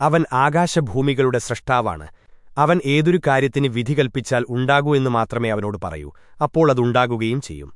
അവൻ ആകാശഭൂമികളുടെ സൃഷ്ടാവാണ് അവൻ ഏതൊരു കാര്യത്തിന് വിധി കൽപ്പിച്ചാൽ ഉണ്ടാകൂ എന്ന് മാത്രമേ അവനോട് പറയൂ. അപ്പോൾ അതുണ്ടാകുകയും ചെയ്യും.